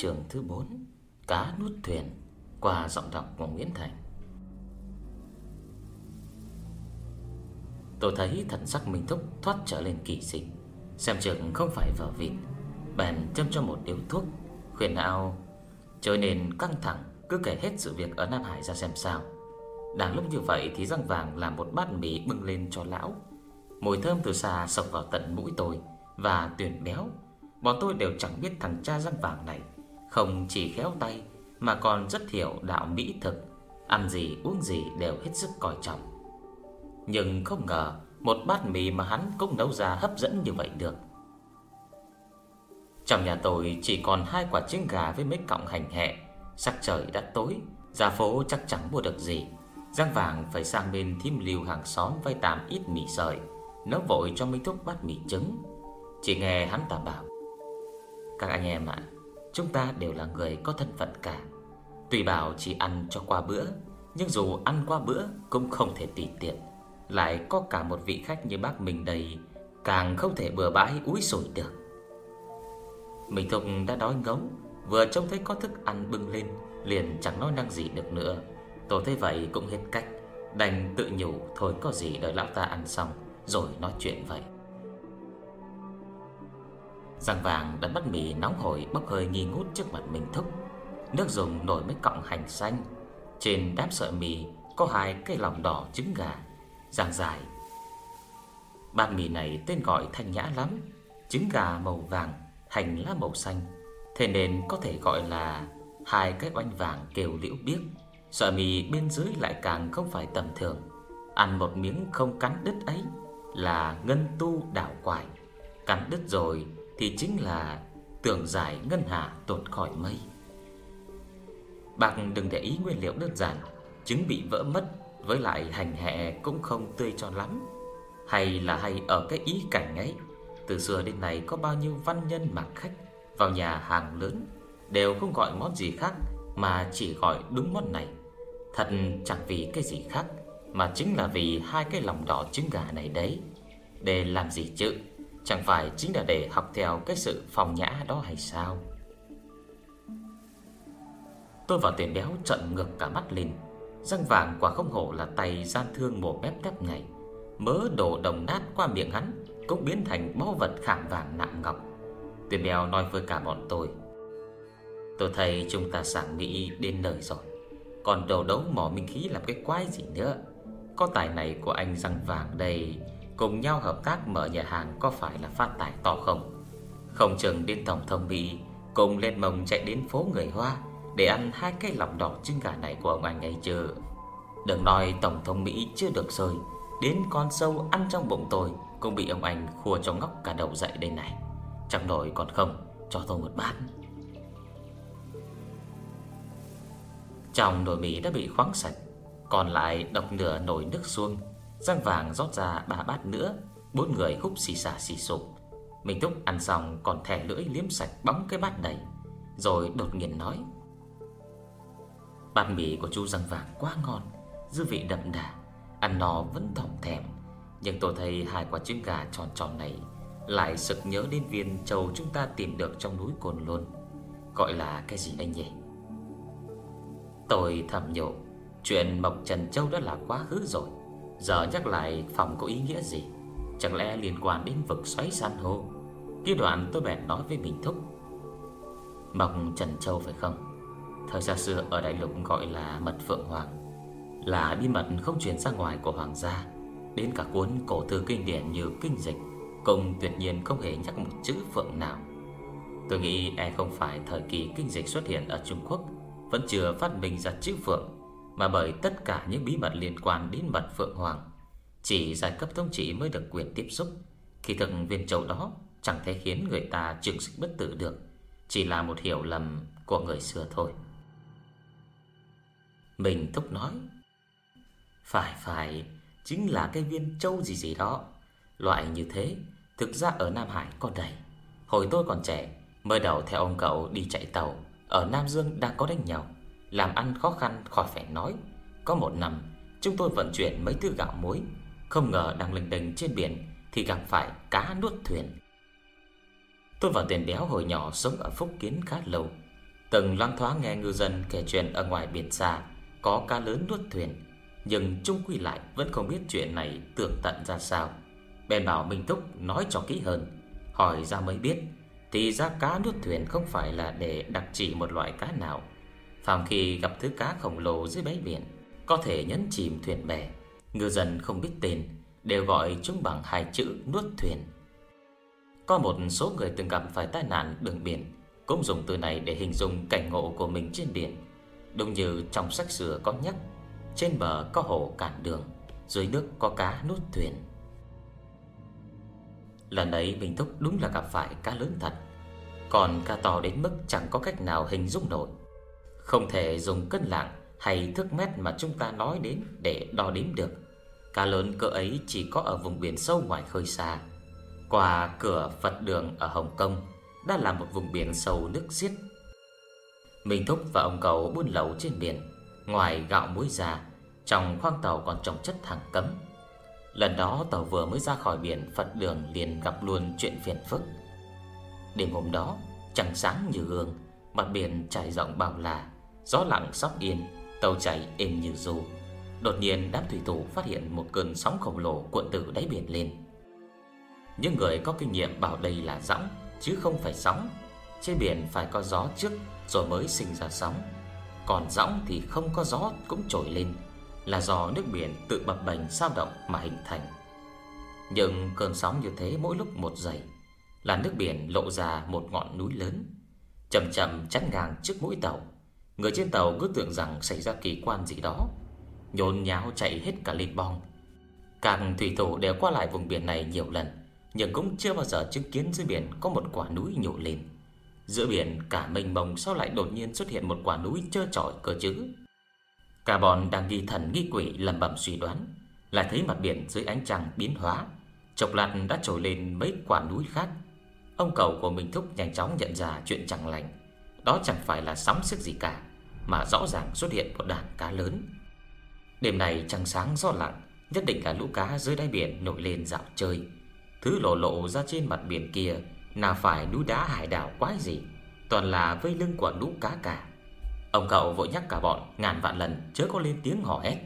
Trường thứ 4 Cá nuốt thuyền, Qua giọng đọc của Nguyễn Thành. Tôi thấy thần sắc Minh Thúc thoát trở lên kỳ dị, Xem chừng không phải vợ vịt, Bèn châm cho một điếu thuốc, Khuyên ao Trở nên căng thẳng, Cứ kể hết sự việc ở Nam Hải ra xem sao. Đang lúc như vậy thì răng vàng làm một bát mì bưng lên cho lão. Mùi thơm từ xa sộc vào tận mũi tôi Và tuyển béo. Bọn tôi đều chẳng biết thằng cha răng vàng này không chỉ khéo tay, Mà còn rất hiểu đạo mỹ thực, Ăn gì, uống gì đều hết sức coi trọng. Nhưng không ngờ Một bát mì mà hắn cũng nấu ra hấp dẫn như vậy được. Trong nhà tôi chỉ còn hai quả trứng gà với mấy cọng hành hẹ. Sắc trời đã tối Ra phố chắc chẳng mua được gì. Giang vàng phải sang bên thím liều hàng xóm vay tạm ít mì sợi Nấu vội cho mấy Thúc bát mì trứng. Chỉ nghe hắn ta bảo, Các anh em ạ Chúng ta đều là người có thân phận cả. Tùy bảo chỉ ăn cho qua bữa, Nhưng dù ăn qua bữa Cũng không thể tùy tiện. Lại có cả một vị khách như bác mình đây, Càng không thể bừa bãi úi sủi được. Mình Thục đã đói ngấu Vừa trông thấy có thức ăn bưng lên, Liền chẳng nói năng gì được nữa. Tôi thấy vậy cũng hết cách, Đành tự nhủ, thôi có gì đợi lão ta ăn xong, Rồi nói chuyện vậy. Giang vàng đã bắt mì nóng hổi bốc hơi nghi ngút trước mặt mình thúc. Nước dùng nổi mấy cọng hành xanh. Trên đám sợi mì, có hai cây lòng đỏ trứng gà Giang dài. Bát mì này tên gọi thanh nhã lắm. Trứng gà màu vàng, Hành lá màu xanh. Thế nên có thể gọi là Hai cái oanh vàng kêu liễu biếc. Sợi mì bên dưới lại càng không phải tầm thường. Ăn một miếng không cắn đứt ấy Là ngân tu đảo quải. Cắn đứt rồi thì chính là Tưởng giải ngân hà tột khỏi mây. Bạc đừng để ý nguyên liệu đơn giản Trứng bị vỡ mất, Với lại hành hẹ cũng không tươi cho lắm. Hay là hay ở cái ý cảnh ấy, Từ xưa đến nay có bao nhiêu văn nhân mặc khách Vào nhà hàng lớn Đều không gọi món gì khác Mà chỉ gọi đúng món này. Thật chẳng vì cái gì khác, Mà chính là vì hai cái lòng đỏ trứng gà này đấy. Để làm gì chứ? Chẳng phải chính là để học theo cái sự phòng nhã đó hay sao? Tôi và tiền béo trận ngược cả mắt lên. Răng vàng quả không hổ là tay gian thương mổ mép tép ngày. Mớ đổ đồng nát qua miệng hắn Cũng biến thành báu vật khảm vàng nặng ngọc. Tiền béo nói với cả bọn tôi. Tôi thấy chúng ta sảng nghĩ đến nơi rồi Còn đầu đấu mỏ minh khí làm cái quái gì nữa? Có tài này của anh răng vàng đây. Cùng nhau hợp tác mở nhà hàng có phải là phát tài to không? Không chừng đến Tổng thống Mỹ Cùng lên mông chạy đến phố người Hoa Để ăn hai cái lòng đỏ trứng gà này của ông anh ấy chứ. Đừng nói Tổng thống Mỹ chưa được rồi, Đến con sâu ăn trong bụng tôi Cũng bị ông anh khua cho ngóc cả đầu dậy đây này. Chẳng đổi còn không Cho tôi một bát. Trong nồi mì đã bị khoáng sạch Còn lại độc nửa nồi nước xuông Giang vàng rót ra ba bát nữa, Bốn người húp xì xà xì sụp. Mình Túc ăn xong còn thẻ lưỡi liếm sạch bóng cái bát đầy, Rồi đột nhiên nói, Bát mì của chú răng vàng quá ngon, Dư vị đậm đà, Ăn no vẫn thỏng thèm. Nhưng tôi thấy hai quả trứng gà tròn tròn này Lại sực nhớ đến viên châu chúng ta tìm được trong núi Cồn luôn Gọi là cái gì anh nhỉ? Tôi thầm nhộ Chuyện Mộc Trần Châu đã là quá khứ rồi. Giờ nhắc lại phòng có ý nghĩa gì? Chẳng lẽ liên quan đến vực xoáy san hô? Cái đoạn tôi bèn nói với mình thúc. Mộc Trần Châu phải không? Thời xa xưa ở Đại Lục gọi là mật Phượng Hoàng, Là bí mật không truyền ra ngoài của Hoàng gia. Đến cả cuốn cổ thư kinh điển như kinh dịch Cũng tuyệt nhiên không hề nhắc một chữ Phượng nào. Tôi nghĩ e không phải thời kỳ kinh dịch xuất hiện ở Trung Quốc, Vẫn chưa phát minh ra chữ Phượng mà bởi tất cả những bí mật liên quan đến mật Phượng Hoàng, Chỉ giai cấp thống trị mới được quyền tiếp xúc Khi thực viên châu đó Chẳng thể khiến người ta trường sinh bất tử được, Chỉ là một hiểu lầm của người xưa thôi. Mình thúc nói, Phải phải, Chính là cái viên châu gì gì đó. Loại như thế, Thực ra ở Nam Hải còn đầy. Hồi tôi còn trẻ, Mới đầu theo ông cậu đi chạy tàu, Ở Nam Dương đang có đánh nhau làm ăn khó khăn khỏi phải nói. Có một năm, Chúng tôi vận chuyển mấy thứ gạo muối. Không ngờ đang lênh đênh trên biển Thì gặp phải cá nuốt thuyền. Tôi và tiền đéo hồi nhỏ sống ở Phúc Kiến khá lâu. Từng loan thoáng nghe ngư dân kể chuyện ở ngoài biển xa Có cá lớn nuốt thuyền. Nhưng chung quy lại vẫn không biết chuyện này tường tận ra sao. Bèn bảo Minh Túc nói cho kỹ hơn, Hỏi ra mới biết Thì ra cá nuốt thuyền không phải là để đặc chỉ một loại cá nào. Phàm khi gặp thứ cá khổng lồ dưới đáy biển, Có thể nhấn chìm thuyền bè. Ngư dân không biết tên, Đều gọi chúng bằng hai chữ nuốt thuyền. Có một số người từng gặp phải tai nạn đường biển, Cũng dùng từ này để hình dung cảnh ngộ của mình trên biển. Đúng như trong sách xưa có nhắc, Trên bờ có hồ cản đường, Dưới nước có cá nuốt thuyền. Lần ấy Minh Thúc đúng là gặp phải cá lớn thật, Còn cá to đến mức chẳng có cách nào hình dung nổi. Không thể dùng cân lạng hay thước mét mà chúng ta nói đến để đo đếm được. Cá lớn cỡ ấy chỉ có ở vùng biển sâu ngoài khơi xa. Qua cửa Phật đường ở Hồng Kông Đã là một vùng biển sâu nước xiết. Minh Thúc và ông cậu buôn lậu trên biển Ngoài gạo muối già, Trong khoang tàu còn trồng chất hàng cấm. Lần đó tàu vừa mới ra khỏi biển Phật đường liền gặp luôn chuyện phiền phức. Đêm hôm đó Trăng sáng như gương Mặt biển trải rộng bao la. Gió lặng sóc yên, Tàu chạy êm như ru. Đột nhiên, đám thủy thủ phát hiện một cơn sóng khổng lồ cuộn từ đáy biển lên. Những người có kinh nghiệm bảo đây là sóng Chứ không phải sóng. Trên biển phải có gió trước, rồi mới sinh ra sóng. Còn sóng thì không có gió cũng trồi lên, Là do nước biển tự bập bềnh sao động mà hình thành. Nhưng cơn sóng như thế mỗi lúc một dày, Là nước biển lộ ra một ngọn núi lớn, Chậm chậm chắn ngang trước mũi tàu. Người trên tàu cứ tưởng rằng xảy ra kỳ quan gì đó. Nhốn nháo chạy hết cả lên bong. Các thủy thủ đều qua lại vùng biển này nhiều lần, Nhưng cũng chưa bao giờ chứng kiến dưới biển có một quả núi nhổ lên. Giữa biển, cả mênh mông sao lại đột nhiên xuất hiện một quả núi trơ trọi cơ chứ? Cả bọn đang nghi thần nghi quỷ lầm bầm suy đoán, Lại thấy mặt biển dưới ánh trăng biến hóa Chọc lạt đã trồi lên mấy quả núi khác. Ông cầu của mình thúc nhanh chóng nhận ra chuyện chẳng lành, Đó chẳng phải là sóng sức gì cả. Mà rõ ràng xuất hiện một đàn cá lớn. Đêm này trăng sáng gió lặng Nhất định là lũ cá dưới đáy biển nổi lên dạo chơi. Thứ lộ lộ ra trên mặt biển kia Nào phải núi đá hải đảo quái gì Toàn là vây lưng của lũ cá cả. Ông cậu vội nhắc cả bọn Ngàn vạn lần chớ có lên tiếng hò hét,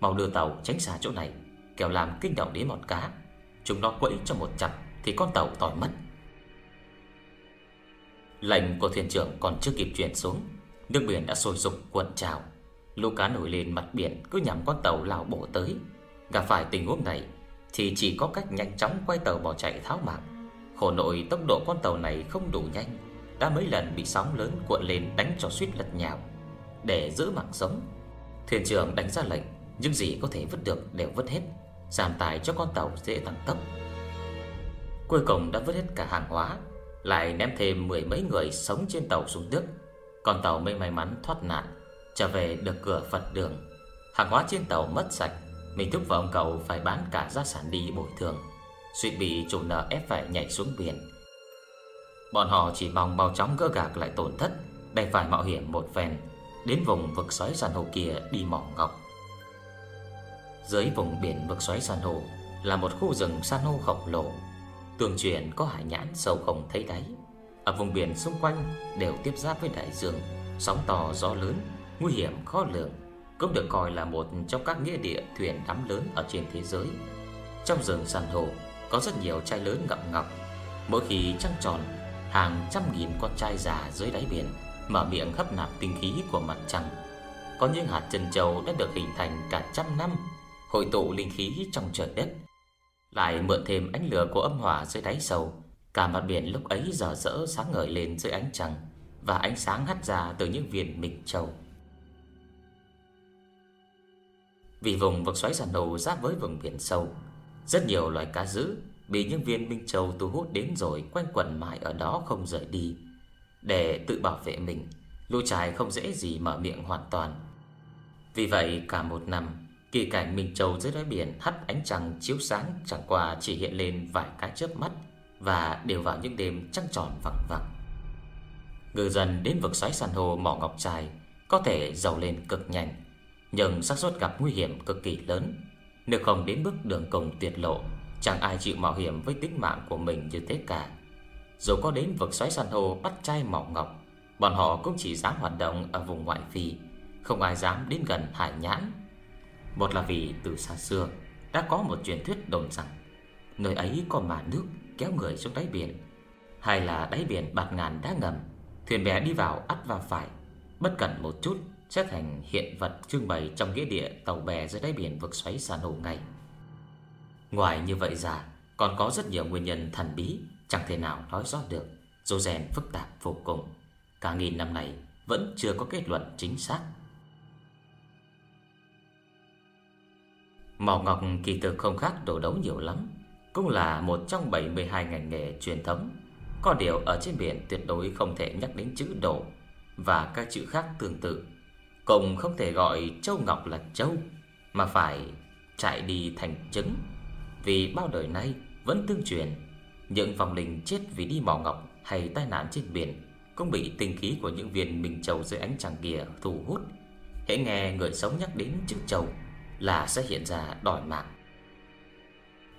Mau đưa tàu tránh xa chỗ này, Kẻo làm kinh động đến bọn cá. Chúng nó quẫy cho một chặt Thì con tàu tỏi mất. Lệnh của thuyền trưởng còn chưa kịp chuyển xuống Nước biển đã sôi sục cuộn trào. Lũ cá nổi lên mặt biển cứ nhằm con tàu lao bổ tới. Gặp phải tình huống này, Thì chỉ có cách nhanh chóng quay tàu bỏ chạy tháo mạng. Khổ nội tốc độ con tàu này không đủ nhanh, Đã mấy lần bị sóng lớn cuộn lên đánh cho suýt lật nhào. Để giữ mạng sống, Thuyền trưởng đánh ra lệnh, Những gì có thể vứt được đều vứt hết, Giảm tài cho con tàu dễ tăng tốc. Cuối cùng đã vứt hết cả hàng hóa, Lại ném thêm mười mấy người sống trên tàu xuống nước. Con tàu mới may mắn thoát nạn, Trở về được cửa Phật đường. Hàng hóa trên tàu mất sạch, Mình thúc và ông cậu phải bán cả gia sản đi bồi thường. Suy bị chủ nợ ép phải nhảy xuống biển. Bọn họ chỉ mong mau chóng gỡ gạc lại tổn thất Đành phải mạo hiểm một phen, Đến vùng vực xoáy san hô kia đi mỏ ngọc. Dưới vùng biển vực xoáy san hô Là một khu rừng san hô khổng lồ, Tường truyền có hải nhãn sâu không thấy đáy. Ở vùng biển xung quanh đều tiếp giáp với đại dương Sóng to gió lớn nguy hiểm khó lường, cũng được coi là một trong các nghĩa địa thuyền đắm lớn ở trên thế giới. Trong rừng san hô có rất nhiều chai lớn ngậm ngọc. Mỗi khi trăng tròn, hàng trăm nghìn con trai già dưới đáy biển mở miệng hấp nạp tinh khí của mặt trăng. Có những hạt chân châu đã được hình thành cả trăm năm, hội tụ linh khí trong trời đất. Lại mượn thêm ánh lửa của âm hỏa dưới đáy sâu, cả mặt biển lúc ấy dở rỡ sáng ngời lên dưới ánh trăng, và ánh sáng hắt ra từ những viên mịch châu. Vì vùng vực xoáy sàn đầu giáp với vùng biển sâu, Rất nhiều loài cá dữ Bị những viên Minh Châu thu hút đến rồi Quanh quẩn mãi ở đó không rời đi. Để tự bảo vệ mình, Lũ trài không dễ gì mở miệng hoàn toàn. Vì vậy, cả một năm, Kỳ cảnh Minh Châu dưới đáy biển Hắt ánh trăng chiếu sáng Chẳng qua chỉ hiện lên vài cái chớp mắt. Và đều vào những đêm trăng tròn vắng vắng Ngư dân đến vực xoáy san hô mỏ ngọc trai Có thể giàu lên cực nhanh, nhưng xác suất gặp nguy hiểm cực kỳ lớn. Nếu không đến bước đường cùng tuyệt lộ, Chẳng ai chịu mạo hiểm với tính mạng của mình như thế cả. Dù có đến vực xoáy san hô bắt trai mỏ ngọc, Bọn họ cũng chỉ dám hoạt động ở vùng ngoại phi, Không ai dám đến gần hải nhãn. Một là vì từ xa xưa Đã có một truyền thuyết đồn rằng, Nơi ấy có mà nước kéo người xuống đáy biển. Hay là đáy biển bạt ngàn đá ngầm, Thuyền bè đi vào ắt và phải. Bất cẩn một chút, Sẽ thành hiện vật trưng bày trong nghĩa địa Tàu bè dưới đáy biển vực xoáy san hô ngay. Ngoài như vậy ra, Còn có rất nhiều nguyên nhân thần bí, Chẳng thể nào nói rõ được Dù rèn phức tạp vô cùng. Cả nghìn năm này vẫn chưa có kết luận chính xác. Mỏ ngọc kỳ thực không khác đổ đấu nhiều lắm. Cũng là một trong 72 ngành nghề truyền thống. Có điều ở trên biển tuyệt đối không thể nhắc đến chữ đổ Và các chữ khác tương tự. Cũng không thể gọi châu ngọc là châu, Mà phải chạy đi thành trứng. Vì bao đời nay vẫn tương truyền, Những vòng linh chết vì đi mỏ ngọc hay tai nạn trên biển Cũng bị tinh khí của những viên minh châu dưới ánh trăng kia thu hút. Hãy nghe người sống nhắc đến chữ châu Là sẽ hiện ra đòi mạng.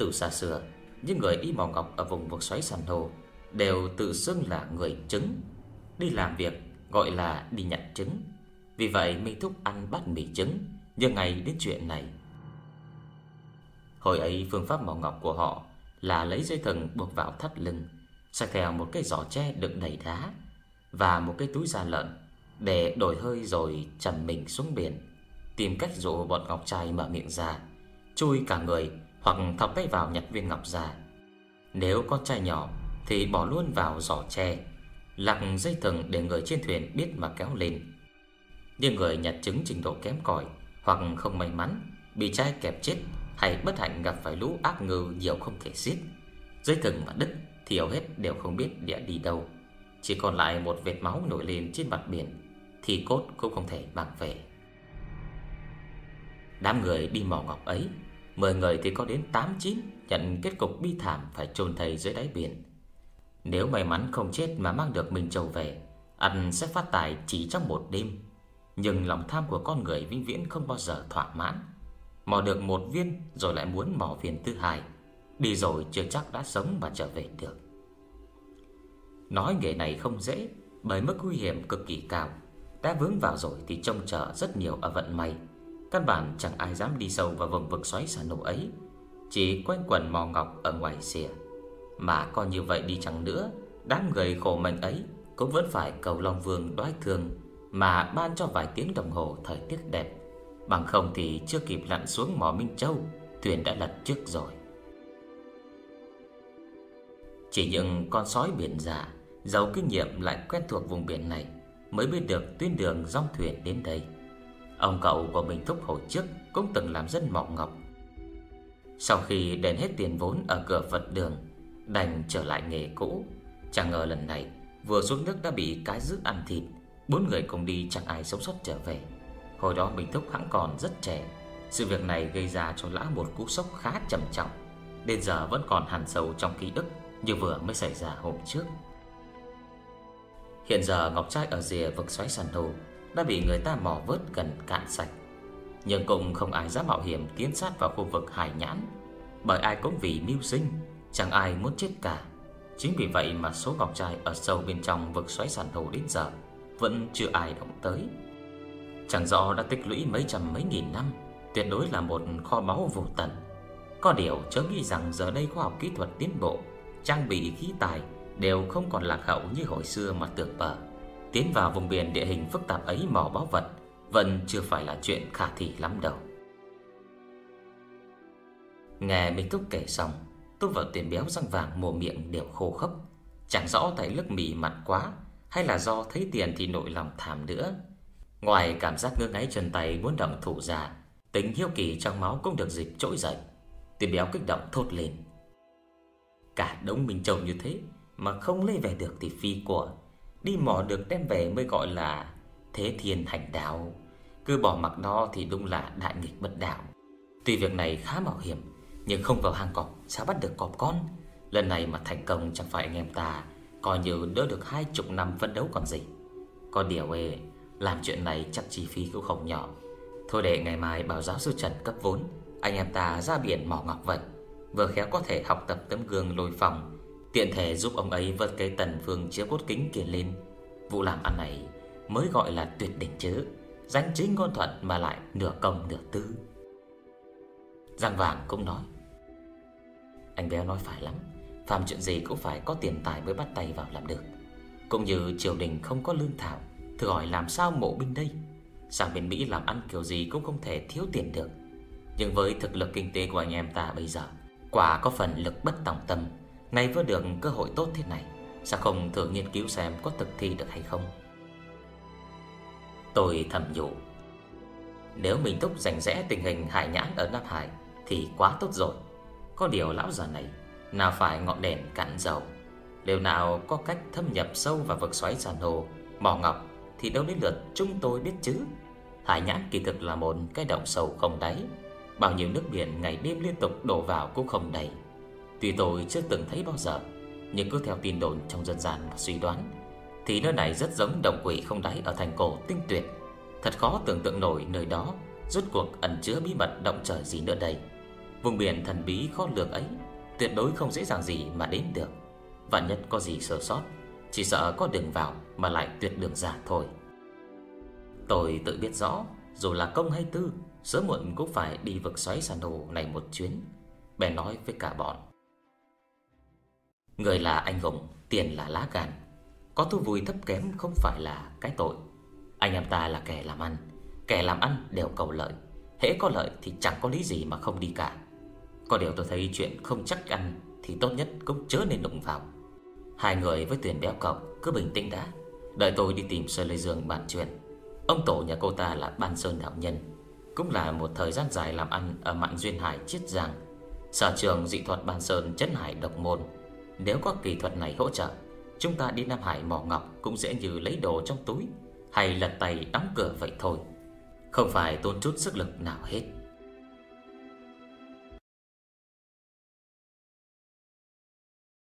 Từ xa xưa, Những người đi mỏ ngọc ở vùng vực xoáy sàn hồ Đều tự xưng là người trứng Đi làm việc, gọi là đi nhặt trứng. Vì vậy Minh Thúc ăn bát mì trứng Nhưng ngày đến chuyện này. Hồi ấy, phương pháp mỏ ngọc của họ Là lấy dây thừng buộc vào thắt lưng, Xách theo một cái giỏ tre đựng đầy đá Và một cái túi da lợn Để đổi hơi rồi trầm mình xuống biển, Tìm cách dụ bọn ngọc trai mở miệng ra, Chui cả người hoặc thọc tay vào nhặt viên ngọc ra Nếu con chai nhỏ Thì bỏ luôn vào giỏ tre Lặc dây thừng để người trên thuyền biết mà kéo lên. Nhưng người nhặt trứng trình độ kém cỏi Hoặc không may mắn, Bị chai kẹp chết Hay bất hạnh gặp phải lũ ác ngư nhiều không thể xiết Dây thừng mà đứt thì hầu hết đều không biết địa đi đâu. Chỉ còn lại một vệt máu nổi lên trên mặt biển Thì cốt cũng không thể mang về. Đám người đi mò ngọc ấy Mười người thì có đến 8-9 Nhận kết cục bi thảm phải chôn thầy dưới đáy biển. Nếu may mắn không chết mà mang được mình Châu về Ăn sẽ phát tài chỉ trong một đêm. Nhưng lòng tham của con người vĩnh viễn không bao giờ thỏa mãn. Mò được một viên rồi lại muốn mò viên thứ hai. Đi rồi chưa chắc đã sống mà trở về được. Nói nghề này không dễ, Bởi mức nguy hiểm cực kỳ cao. Đã vướng vào rồi thì trông chờ rất nhiều ở vận may. Căn bản chẳng ai dám đi sâu vào vùng vực xoáy xả nổ ấy. Chỉ quanh quần mò ngọc ở ngoài xìa Mà còn như vậy đi chẳng nữa, Đám người khổ mệnh ấy Cũng vẫn phải cầu Long Vương đoái thương, Mà ban cho vài tiếng đồng hồ thời tiết đẹp. Bằng không thì chưa kịp lặn xuống mỏ Minh Châu, Thuyền đã lật trước rồi. Chỉ những con sói biển già, Giàu kinh nghiệm lại quen thuộc vùng biển này, Mới biết được tuyến đường dòng thuyền đến đây. Ông cậu của mình thúc hồi trước Cũng từng làm dân mọc ngọc. Sau khi đền hết tiền vốn Ở cửa Phật đường, Đành trở lại nghề cũ. Chẳng ngờ lần này, Vừa xuống nước đã bị cái giữ ăn thịt, Bốn người cùng đi chẳng ai sống sót trở về. Hồi đó mình thúc hãng còn rất trẻ, Sự việc này gây ra cho lã một cú sốc khá trầm trọng. Đến giờ vẫn còn hằn sâu trong ký ức như vừa mới xảy ra hôm trước. Hiện giờ ngọc trai ở rìa vực xoáy sàn hồ đã bị người ta mò vớt gần cạn sạch. Nhưng cũng không ai dám mạo hiểm tiến sát vào khu vực hải nhãn, bởi ai cũng vì mưu sinh, chẳng ai muốn chết cả. Chính vì vậy mà số ngọc trai ở sâu bên trong vực xoáy sản hồ đến giờ vẫn chưa ai động tới. Chẳng rõ đã tích lũy mấy trăm mấy nghìn năm, tuyệt đối là một kho báu vô tận. Có điều chớ nghĩ rằng giờ đây khoa học kỹ thuật tiến bộ trang bị khí tài đều không còn lạc hậu như hồi xưa mà tưởng bờ. Tiến vào vùng biển địa hình phức tạp ấy mò báu vật vẫn chưa phải là chuyện khả thi lắm đâu. Nghe Minh Túc kể xong, tôi vào tiền béo răng vàng mồm miệng đều khô khốc. Chẳng rõ tại lức mì mặn quá hay là do thấy tiền thì nội lòng thảm nữa. Ngoài cảm giác ngơ ngáy chân tay muốn động thủ ra, tính hiếu kỳ trong máu cũng được dịp trỗi dậy. Tiền béo kích động thốt lên. Cả đống Minh Châu như thế Mà không lấy về được thì phi của Đi mò được đem về mới gọi là Thế thiên hành đạo. Cứ bỏ mặc nó thì đúng là đại nghịch bất đạo. Tuy việc này khá mạo hiểm, Nhưng không vào hang cọp Sao bắt được cọp con. Lần này mà thành công chẳng phải anh em ta Coi như đỡ được hai chục năm phấn đấu còn gì. Có điều ê, Làm chuyện này chắc chi phí cũng không nhỏ. Thôi để ngày mai bảo giáo sư Trần cấp vốn, Anh em ta ra biển mỏ ngọc vậy. Vừa khéo có thể học tập tấm gương lôi phòng Tiện thể giúp ông ấy vớt cái tần phương chiếu cốt kính kia lên. Vụ làm ăn này mới gọi là tuyệt đỉnh chứ. Danh chính ngôn thuận mà lại nửa công nửa tư. Giang Vàng cũng nói, Anh béo nói phải lắm Phạm chuyện gì cũng phải có tiền tài mới bắt tay vào làm được. Cũng như triều đình không có lương thảo, Thử hỏi làm sao mộ binh đây? Sang bên Mỹ làm ăn kiểu gì cũng không thể thiếu tiền được. Nhưng với thực lực kinh tế của anh em ta bây giờ, Quả có phần lực bất tòng tâm nay vừa được cơ hội tốt thế này, Sao không thử nghiên cứu xem có thực thi được hay không? Tôi thầm nhủ, Nếu mình thúc rành rẽ tình hình hải nhãn ở Nam Hải Thì quá tốt rồi. Có điều lão già này, Nào phải ngọn đèn cạn dầu. Điều nào có cách thâm nhập sâu vào vực xoáy giàn hồ, Mỏ ngọc Thì đâu đến lượt chúng tôi biết chứ. Hải nhãn kỳ thực là một cái động sâu không đáy, Bao nhiêu nước biển ngày đêm liên tục đổ vào cũng không đầy. Tuy tôi chưa từng thấy bao giờ, Nhưng cứ theo tin đồn trong dân gian và suy đoán, Thì nơi này rất giống đồng quỷ không đáy ở thành cổ tinh tuyệt. Thật khó tưởng tượng nổi nơi đó, Rốt cuộc ẩn chứa bí mật động trời gì nữa đây. Vùng biển thần bí khó lường ấy, Tuyệt đối không dễ dàng gì mà đến được. Vạn nhất có gì sơ sót, Chỉ sợ có đường vào mà lại tuyệt đường ra thôi. Tôi tự biết rõ, Dù là công hay tư, Sớm muộn cũng phải đi vực xoáy sàn hồ này một chuyến Bè nói với cả bọn. Người là anh hùng, Tiền là lá gan. Có thú vui thấp kém không phải là cái tội. Anh em ta là kẻ làm ăn. Kẻ làm ăn đều cầu lợi. Hễ có lợi thì chẳng có lý gì mà không đi cả. Có điều tôi thấy chuyện không chắc ăn Thì tốt nhất cũng chớ nên đụng vào. Hai người với tuyển béo cọc Cứ bình tĩnh đã. Đợi tôi đi tìm Sơ Lê Dương bàn chuyện. Ông tổ nhà cô ta là Ban Sơn Đạo Nhân. Cũng là một thời gian dài làm ăn Ở mạn Duyên Hải Chiết Giang. Sở trường dị thuật Ban Sơn Chấn Hải Độc Môn. Nếu có kỹ thuật này hỗ trợ, Chúng ta đi Nam Hải mỏ ngọc Cũng dễ như lấy đồ trong túi, Hay lật tay đóng cửa vậy thôi. Không phải tốn chút sức lực nào hết.